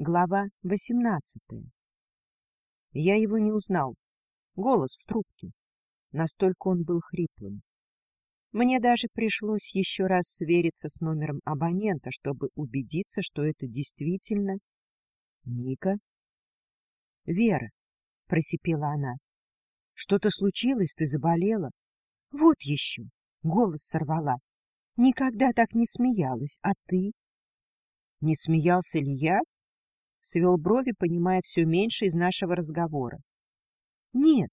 Глава восемнадцатая. Я его не узнал. Голос в трубке. Настолько он был хриплым. Мне даже пришлось еще раз свериться с номером абонента, чтобы убедиться, что это действительно... Ника? Вера, — просипела она. Что-то случилось, ты заболела? Вот еще. Голос сорвала. Никогда так не смеялась, а ты? Не смеялся ли я? Свел брови, понимая все меньше из нашего разговора. Нет,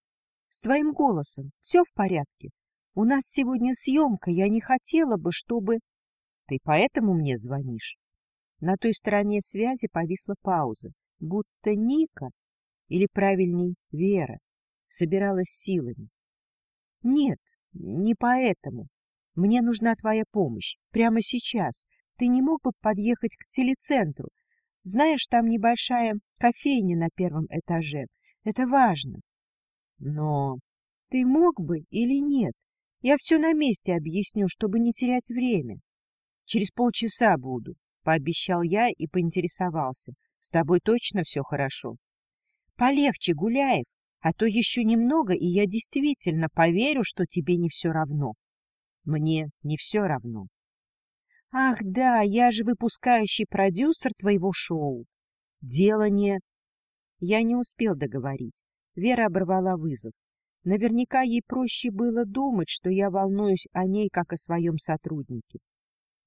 с твоим голосом. Все в порядке. У нас сегодня съемка, я не хотела бы, чтобы... Ты поэтому мне звонишь? На той стороне связи повисла пауза, будто Ника, или правильней Вера, собиралась силами. Нет, не поэтому. Мне нужна твоя помощь. Прямо сейчас. Ты не мог бы подъехать к телецентру? Знаешь, там небольшая кофейня на первом этаже. Это важно. Но ты мог бы или нет? Я все на месте объясню, чтобы не терять время. Через полчаса буду, — пообещал я и поинтересовался. С тобой точно все хорошо? Полегче, Гуляев, а то еще немного, и я действительно поверю, что тебе не все равно. Мне не все равно. Ах, да, я же выпускающий продюсер твоего шоу. Дело не... Я не успел договорить. Вера оборвала вызов. Наверняка ей проще было думать, что я волнуюсь о ней, как о своем сотруднике.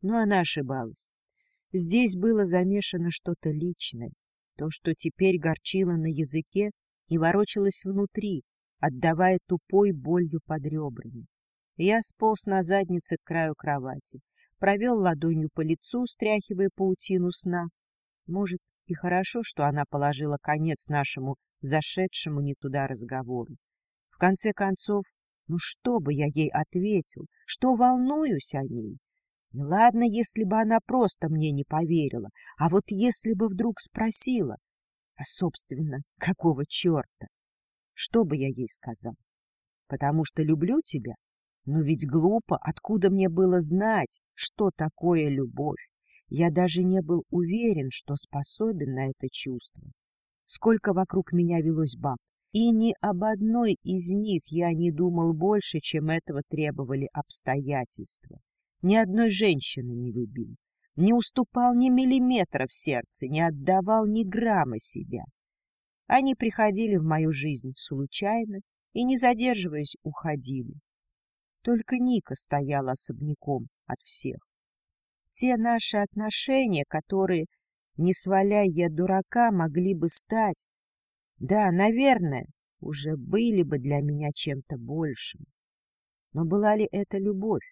Но она ошибалась. Здесь было замешано что-то личное, то, что теперь горчило на языке и ворочалось внутри, отдавая тупой болью под ребрами. Я сполз на заднице к краю кровати, провел ладонью по лицу, стряхивая паутину сна. Может, и хорошо, что она положила конец нашему зашедшему не туда разговору. В конце концов, ну что бы я ей ответил, что волнуюсь о ней? И ладно, если бы она просто мне не поверила, а вот если бы вдруг спросила, а, собственно, какого черта? Что бы я ей сказал? Потому что люблю тебя? Но ведь глупо, откуда мне было знать, что такое любовь? Я даже не был уверен, что способен на это чувство. Сколько вокруг меня велось баб, и ни об одной из них я не думал больше, чем этого требовали обстоятельства. Ни одной женщины не любил, не уступал ни миллиметра в сердце, не отдавал ни грамма себя. Они приходили в мою жизнь случайно и, не задерживаясь, уходили. Только Ника стояла особняком от всех. Те наши отношения, которые, не сваляя я дурака, могли бы стать да, наверное, уже были бы для меня чем-то большим. Но была ли это любовь?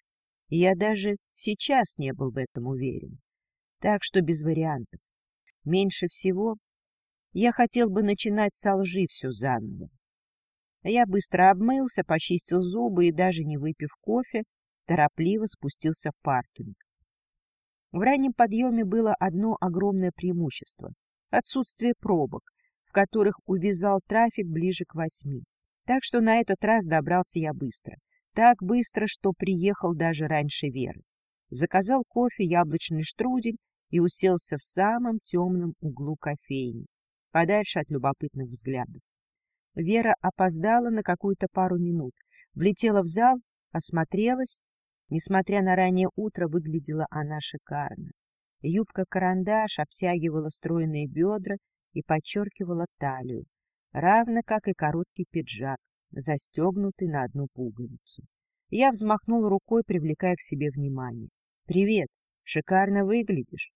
И я даже сейчас не был в этом уверен. Так что без вариантов. Меньше всего я хотел бы начинать со лжи все заново. Я быстро обмылся, почистил зубы и, даже не выпив кофе, торопливо спустился в паркинг. В раннем подъеме было одно огромное преимущество — отсутствие пробок, в которых увязал трафик ближе к восьми. Так что на этот раз добрался я быстро. Так быстро, что приехал даже раньше Веры. Заказал кофе, яблочный штрудель и уселся в самом темном углу кофейни, подальше от любопытных взглядов. Вера опоздала на какую-то пару минут, влетела в зал, осмотрелась. Несмотря на раннее утро, выглядела она шикарно. Юбка-карандаш обтягивала стройные бедра и подчеркивала талию, равно как и короткий пиджак, застегнутый на одну пуговицу. Я взмахнул рукой, привлекая к себе внимание. — Привет! Шикарно выглядишь.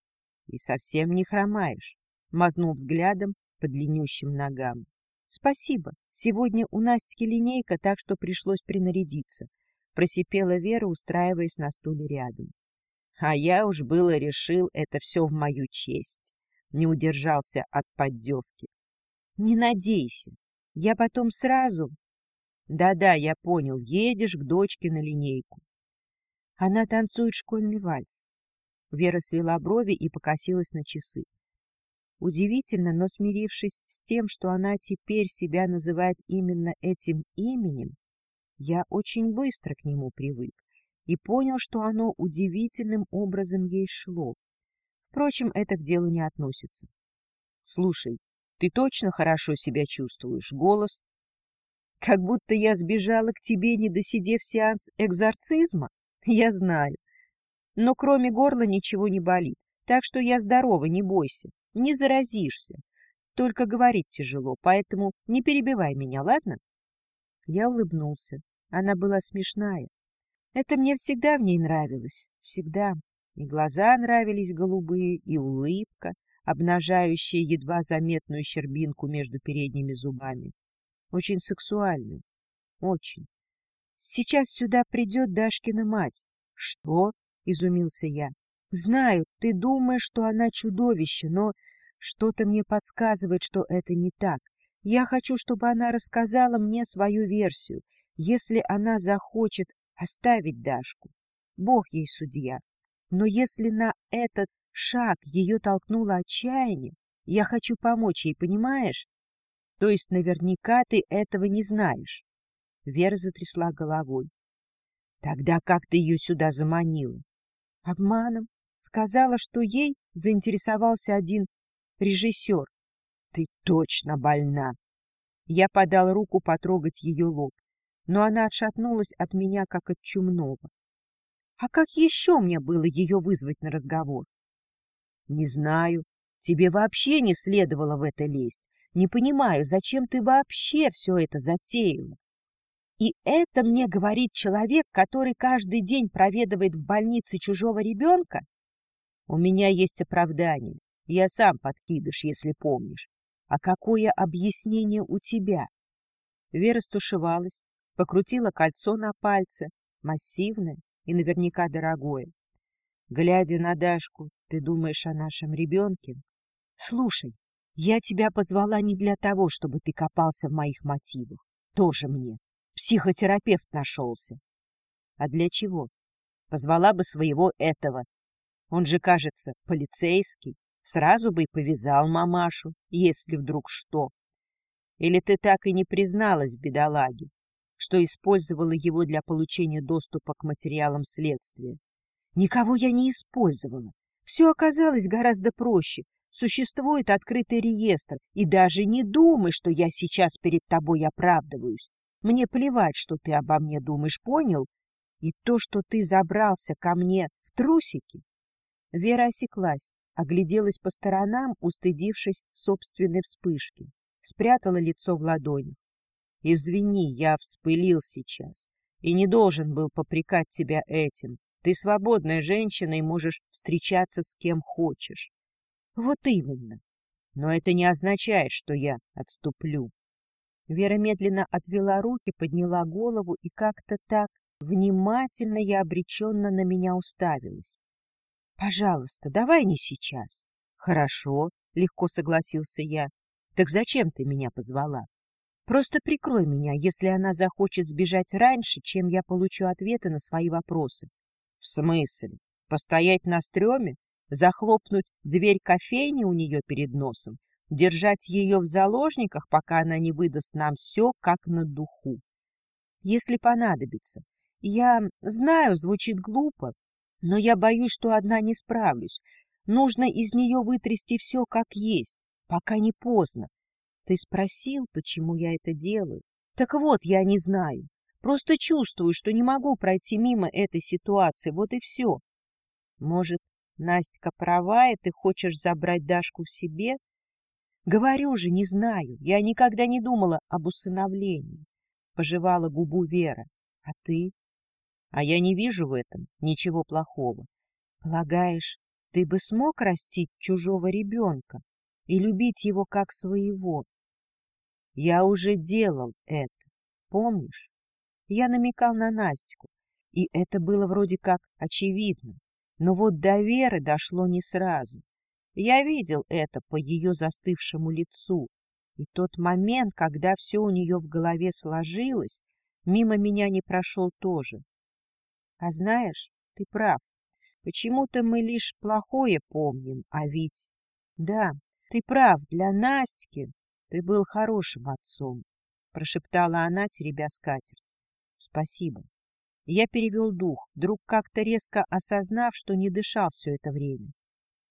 И совсем не хромаешь. Мазнул взглядом по длиннющим ногам. — Спасибо. Сегодня у Настики линейка, так что пришлось принарядиться. Просипела Вера, устраиваясь на стуле рядом. А я уж было решил, это все в мою честь не удержался от поддевки. — Не надейся, я потом сразу... Да-да, я понял, едешь к дочке на линейку. Она танцует школьный вальс. Вера свела брови и покосилась на часы. Удивительно, но смирившись с тем, что она теперь себя называет именно этим именем, я очень быстро к нему привык и понял, что оно удивительным образом ей шло. Впрочем, это к делу не относится. Слушай, ты точно хорошо себя чувствуешь? Голос? Как будто я сбежала к тебе, не досидев сеанс экзорцизма? Я знаю. Но кроме горла ничего не болит. Так что я здорова, не бойся. Не заразишься. Только говорить тяжело, поэтому не перебивай меня, ладно? Я улыбнулся. Она была смешная. Это мне всегда в ней нравилось. Всегда. И глаза нравились голубые, и улыбка, обнажающая едва заметную щербинку между передними зубами. Очень сексуальная. Очень. Сейчас сюда придет Дашкина мать. Что? — изумился я. Знаю, ты думаешь, что она чудовище, но что-то мне подсказывает, что это не так. Я хочу, чтобы она рассказала мне свою версию, если она захочет оставить Дашку. Бог ей судья. Но если на этот шаг ее толкнуло отчаяние, я хочу помочь ей, понимаешь? То есть наверняка ты этого не знаешь. Вера затрясла головой. Тогда как ты ее сюда заманила? Обманом. Сказала, что ей заинтересовался один режиссер. Ты точно больна. Я подал руку потрогать ее лоб, но она отшатнулась от меня, как от чумного. А как еще мне было ее вызвать на разговор? Не знаю. Тебе вообще не следовало в это лезть. Не понимаю, зачем ты вообще все это затеяла. И это мне говорит человек, который каждый день проведывает в больнице чужого ребенка? У меня есть оправдание. Я сам подкидыш, если помнишь. А какое объяснение у тебя? Вера стушевалась, покрутила кольцо на пальце, массивное и наверняка дорогое. Глядя на Дашку, ты думаешь о нашем ребенке? Слушай, я тебя позвала не для того, чтобы ты копался в моих мотивах. Тоже мне. Психотерапевт нашелся. А для чего? Позвала бы своего этого. Он же, кажется, полицейский. Сразу бы и повязал мамашу, если вдруг что. Или ты так и не призналась бедолаге, что использовала его для получения доступа к материалам следствия? Никого я не использовала. Все оказалось гораздо проще. Существует открытый реестр, и даже не думай, что я сейчас перед тобой оправдываюсь. Мне плевать, что ты обо мне думаешь, понял? И то, что ты забрался ко мне в трусики... Вера осеклась, огляделась по сторонам, устыдившись собственной вспышки, спрятала лицо в ладони. Извини, я вспылил сейчас и не должен был попрекать тебя этим. Ты свободная женщина и можешь встречаться с кем хочешь. Вот именно. Но это не означает, что я отступлю. Вера медленно отвела руки, подняла голову и как-то так внимательно и обреченно на меня уставилась. — Пожалуйста, давай не сейчас. — Хорошо, — легко согласился я. — Так зачем ты меня позвала? Просто прикрой меня, если она захочет сбежать раньше, чем я получу ответы на свои вопросы. — В смысле? Постоять на стреме? Захлопнуть дверь кофейни у нее перед носом? держать ее в заложниках, пока она не выдаст нам все, как на духу. Если понадобится. Я знаю, звучит глупо, но я боюсь, что одна не справлюсь. Нужно из нее вытрясти все как есть, пока не поздно. Ты спросил, почему я это делаю? Так вот, я не знаю. Просто чувствую, что не могу пройти мимо этой ситуации, вот и все. Может, Настя права, и ты хочешь забрать Дашку себе? Говорю же, не знаю. Я никогда не думала об усыновлении. Пожевала губу Вера. А ты? А я не вижу в этом ничего плохого. Полагаешь, ты бы смог растить чужого ребенка и любить его как своего? Я уже делал это, помнишь? Я намекал на Настику, и это было вроде как очевидно. Но вот до Веры дошло не сразу. Я видел это по ее застывшему лицу, и тот момент, когда все у нее в голове сложилось, мимо меня не прошел тоже. А знаешь, ты прав. Почему-то мы лишь плохое помним, а ведь... Да, ты прав, для Настики ты был хорошим отцом, — прошептала она, теребя скатерть. Спасибо. Я перевел дух, вдруг как-то резко осознав, что не дышал все это время.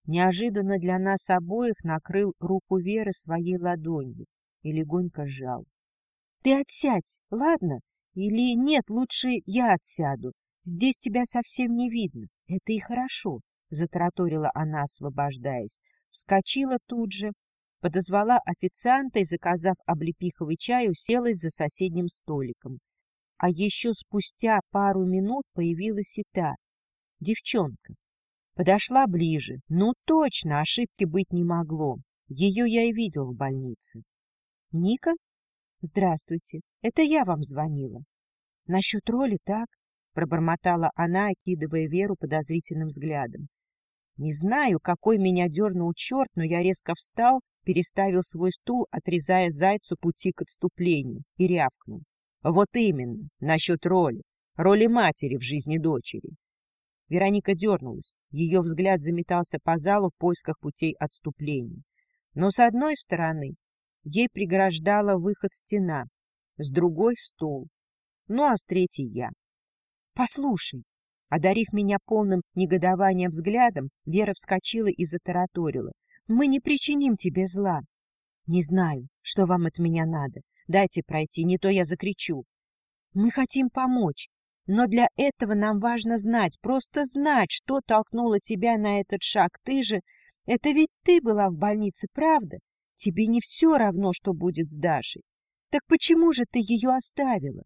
неожиданно для нас обоих накрыл руку Веры своей ладонью и легонько сжал. — Ты отсядь, ладно? Или нет, лучше я отсяду. Здесь тебя совсем не видно. Это и хорошо, — затараторила она, освобождаясь. Вскочила тут же, подозвала официанта и, заказав облепиховый чай, уселась за соседним столиком. А еще спустя пару минут появилась и та, девчонка. Подошла ближе. Ну, точно, ошибки быть не могло. Ее я и видел в больнице. — Ника? — Здравствуйте. Это я вам звонила. — Насчет роли так? — пробормотала она, окидывая Веру подозрительным взглядом. Не знаю, какой меня дернул черт, но я резко встал, переставил свой стул, отрезая зайцу пути к отступлению, и рявкнул. Вот именно, насчет роли, роли матери в жизни дочери. Вероника дернулась, ее взгляд заметался по залу в поисках путей отступления. Но с одной стороны ей преграждала выход стена, с другой — стол, ну а с третьей — я. — Послушай, Одарив меня полным негодованием взглядом, Вера вскочила и затараторила. «Мы не причиним тебе зла». «Не знаю, что вам от меня надо. Дайте пройти, не то я закричу». «Мы хотим помочь, но для этого нам важно знать, просто знать, что толкнуло тебя на этот шаг. Ты же... Это ведь ты была в больнице, правда? Тебе не все равно, что будет с Дашей. Так почему же ты ее оставила?»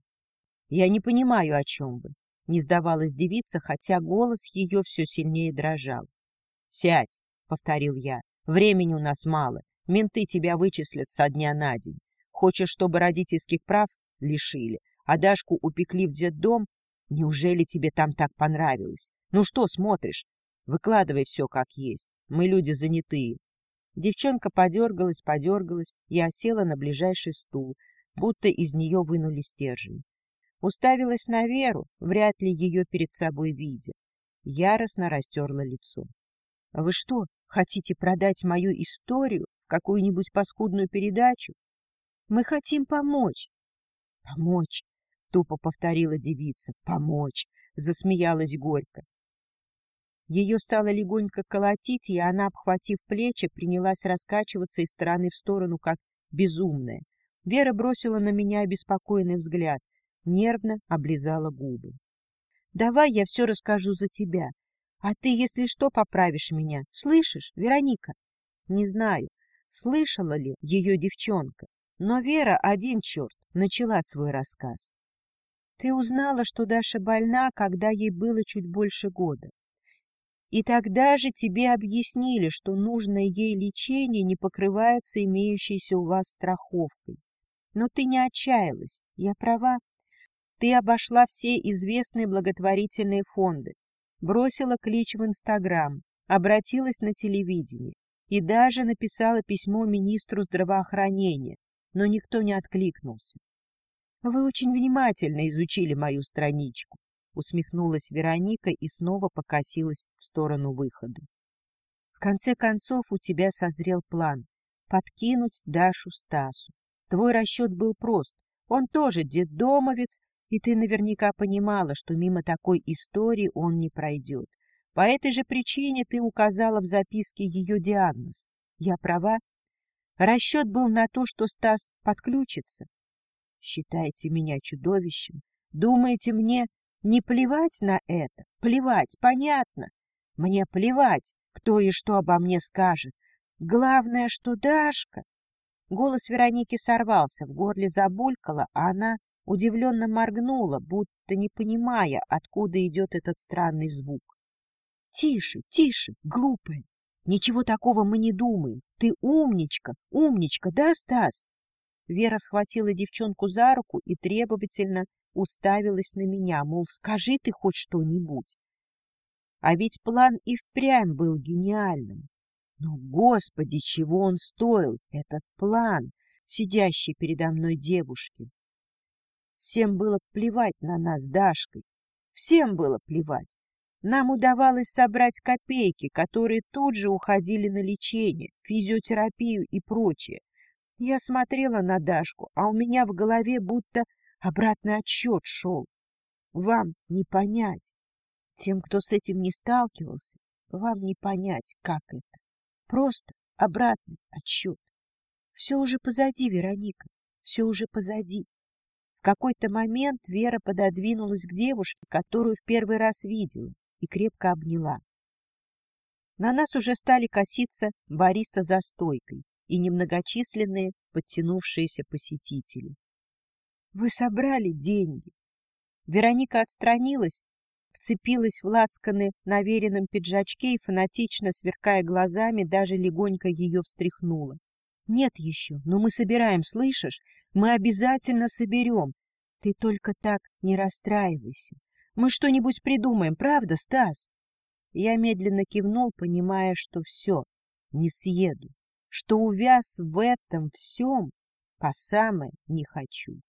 «Я не понимаю, о чем вы. Не сдавалась девица, хотя голос ее все сильнее дрожал. — Сядь, — повторил я, — времени у нас мало, менты тебя вычислят со дня на день. Хочешь, чтобы родительских прав лишили, а Дашку упекли в детдом? Неужели тебе там так понравилось? Ну что смотришь? Выкладывай все как есть, мы люди занятые. Девчонка подергалась, подергалась и осела на ближайший стул, будто из нее вынули стержень. Уставилась на Веру, вряд ли ее перед собой видя. Яростно растерла лицо. — Вы что, хотите продать мою историю в какую-нибудь паскудную передачу? Мы хотим помочь. — Помочь, — тупо повторила девица. — Помочь, — засмеялась горько. Ее стало легонько колотить, и она, обхватив плечи, принялась раскачиваться из стороны в сторону, как безумная. Вера бросила на меня обеспокоенный взгляд нервно облизала губы. — Давай я все расскажу за тебя, а ты, если что, поправишь меня. Слышишь, Вероника? Не знаю, слышала ли ее девчонка, но Вера, один черт, начала свой рассказ. Ты узнала, что Даша больна, когда ей было чуть больше года. И тогда же тебе объяснили, что нужное ей лечение не покрывается имеющейся у вас страховкой. Но ты не отчаялась, я права? Ты обошла все известные благотворительные фонды, бросила клич в Инстаграм, обратилась на телевидение и даже написала письмо министру здравоохранения, но никто не откликнулся. — Вы очень внимательно изучили мою страничку, — усмехнулась Вероника и снова покосилась в сторону выхода. — В конце концов у тебя созрел план — подкинуть Дашу Стасу. Твой расчет был прост. Он тоже детдомовец и ты наверняка понимала, что мимо такой истории он не пройдет. По этой же причине ты указала в записке ее диагноз. Я права? Расчет был на то, что Стас подключится. Считаете меня чудовищем? Думаете, мне не плевать на это? Плевать, понятно. Мне плевать, кто и что обо мне скажет. Главное, что Дашка... Голос Вероники сорвался, в горле забулькало, а она удивленно моргнула, будто не понимая, откуда идет этот странный звук. — Тише, тише, глупая! Ничего такого мы не думаем. Ты умничка, умничка, да, Стас? Вера схватила девчонку за руку и требовательно уставилась на меня, мол, скажи ты хоть что-нибудь. А ведь план и впрямь был гениальным. Но, господи, чего он стоил, этот план, сидящий передо мной девушки? Всем было плевать на нас с Дашкой. Всем было плевать. Нам удавалось собрать копейки, которые тут же уходили на лечение, физиотерапию и прочее. Я смотрела на Дашку, а у меня в голове будто обратный отсчет шел. Вам не понять. Тем, кто с этим не сталкивался, Вам не понять, как это. Просто обратный отсчет. Все уже позади, Вероника, все уже позади. Какой-то момент Вера пододвинулась к девушке, которую в первый раз видела, и крепко обняла. На нас уже стали коситься бариста за стойкой и немногочисленные подтянувшиеся посетители. — Вы собрали деньги? Вероника отстранилась, вцепилась в лацканы на веренном пиджачке и, фанатично сверкая глазами, даже легонько ее встряхнула. — Нет еще, но мы собираем, слышишь? Мы обязательно соберем. Ты только так не расстраивайся. Мы что-нибудь придумаем, правда, Стас? Я медленно кивнул, понимая, что все, не съеду, что увяз в этом всем по самое не хочу.